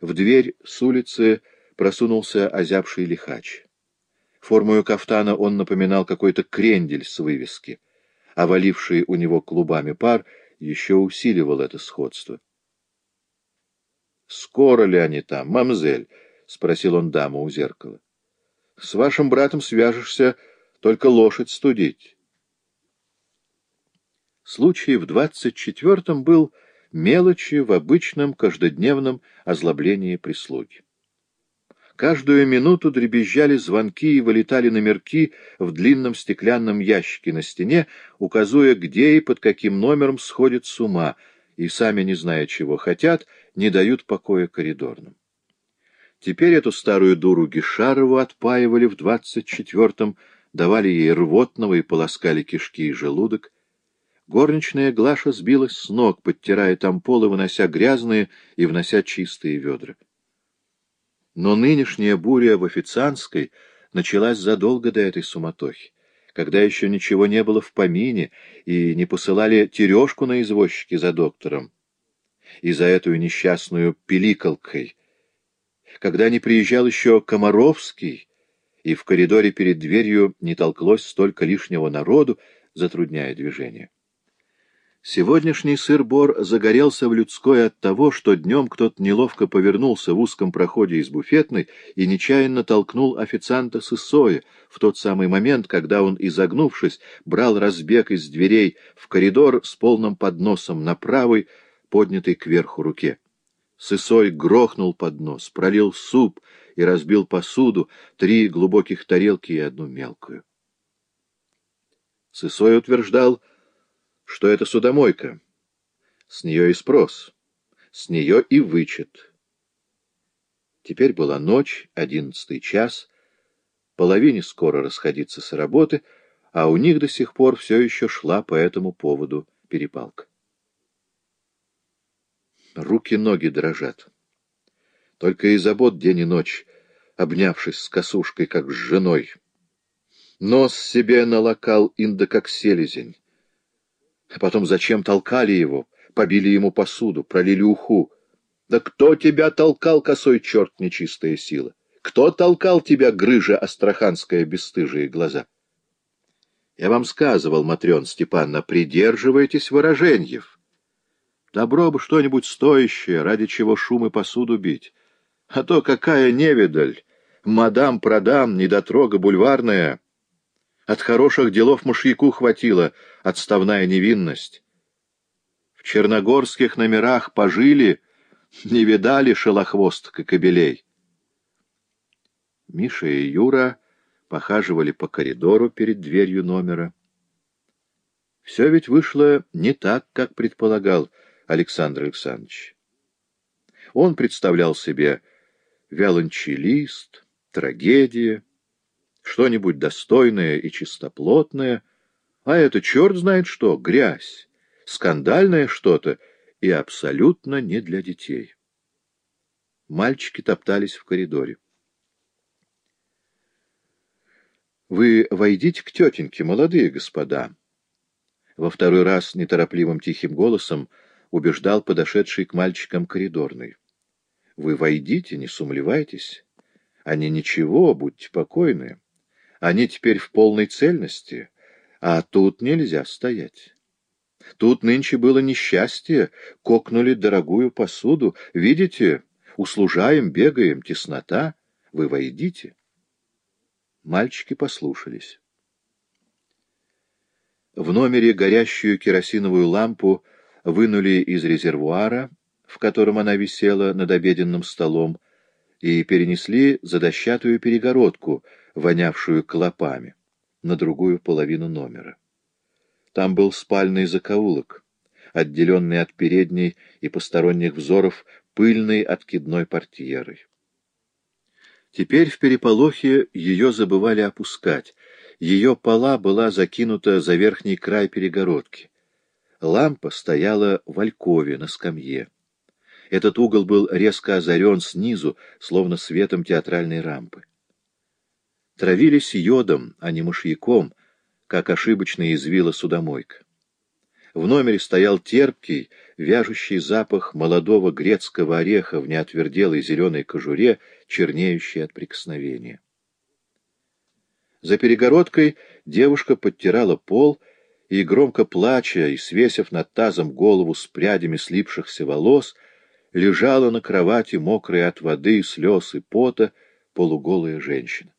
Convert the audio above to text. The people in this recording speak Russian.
В дверь с улицы просунулся озябший лихач. Формою кафтана он напоминал какой-то крендель с вывески, а валивший у него клубами пар еще усиливал это сходство. — Скоро ли они там, мамзель? — спросил он даму у зеркала. — С вашим братом свяжешься, только лошадь студить. Случай в двадцать четвертом был мелочи в обычном каждодневном озлоблении прислуги. Каждую минуту дребезжали звонки и вылетали номерки в длинном стеклянном ящике на стене, указуя, где и под каким номером сходят с ума, и, сами не зная, чего хотят, не дают покоя коридорным. Теперь эту старую дуру Гишарову отпаивали в двадцать четвертом, давали ей рвотного и полоскали кишки и желудок. Горничная Глаша сбилась с ног, подтирая там пол и вынося грязные и внося чистые ведра. Но нынешняя буря в официантской началась задолго до этой суматохи, когда еще ничего не было в помине и не посылали тережку на извозчике за доктором и за эту несчастную пиликалкой, когда не приезжал еще Комаровский, и в коридоре перед дверью не толклось столько лишнего народу, затрудняя движение. Сегодняшний сыр-бор загорелся в людской от того, что днем кто-то неловко повернулся в узком проходе из буфетной и нечаянно толкнул официанта с Исоя в тот самый момент, когда он, изогнувшись, брал разбег из дверей в коридор с полным подносом на правой, поднятой кверху руке. Сысой грохнул поднос, пролил суп и разбил посуду, три глубоких тарелки и одну мелкую. Сысой утверждал, что это судомойка. С нее и спрос, с нее и вычет. Теперь была ночь, одиннадцатый час, половине скоро расходиться с работы, а у них до сих пор все еще шла по этому поводу перепалка. Руки-ноги дрожат. Только и забот день и ночь, обнявшись с косушкой, как с женой. Нос себе налокал инда, как селезень. А потом зачем толкали его, побили ему посуду, пролили уху. Да кто тебя толкал, косой черт, нечистая сила? Кто толкал тебя, грыжа астраханская, бесстыжие глаза? Я вам сказывал, Матрен Степанна, придерживайтесь выраженьев. Добро бы что-нибудь стоящее, ради чего шум и посуду бить. А то какая невидаль, мадам-продам, недотрога бульварная — от хороших делов мышьяку хватило, отставная невинность. В черногорских номерах пожили, не видали шелохвостка кобелей. Миша и Юра похаживали по коридору перед дверью номера. Все ведь вышло не так, как предполагал Александр Александрович. Он представлял себе виолончелист, трагедия, что-нибудь достойное и чистоплотное, а это черт знает что, грязь, скандальное что-то и абсолютно не для детей. Мальчики топтались в коридоре. «Вы войдите к тетеньке, молодые господа!» Во второй раз неторопливым тихим голосом убеждал подошедший к мальчикам коридорный. «Вы войдите, не сумлевайтесь. Они ничего, будьте покойны. Они теперь в полной цельности, а тут нельзя стоять. Тут нынче было несчастье, кокнули дорогую посуду. Видите, услужаем, бегаем, теснота. Вы войдите. Мальчики послушались. В номере горящую керосиновую лампу вынули из резервуара, в котором она висела над обеденным столом, и перенесли за дощатую перегородку — вонявшую клопами, на другую половину номера. Там был спальный закоулок, отделенный от передней и посторонних взоров пыльной откидной портьерой. Теперь в переполохе ее забывали опускать. Ее пола была закинута за верхний край перегородки. Лампа стояла в алькове на скамье. Этот угол был резко озарен снизу, словно светом театральной рампы травились йодом, а не мышьяком, как ошибочно извила судомойка. В номере стоял терпкий, вяжущий запах молодого грецкого ореха в неотверделой зеленой кожуре, чернеющей от прикосновения. За перегородкой девушка подтирала пол и, громко плача и свесив над тазом голову с прядями слипшихся волос, лежала на кровати, мокрая от воды, слез и пота, полуголая женщина.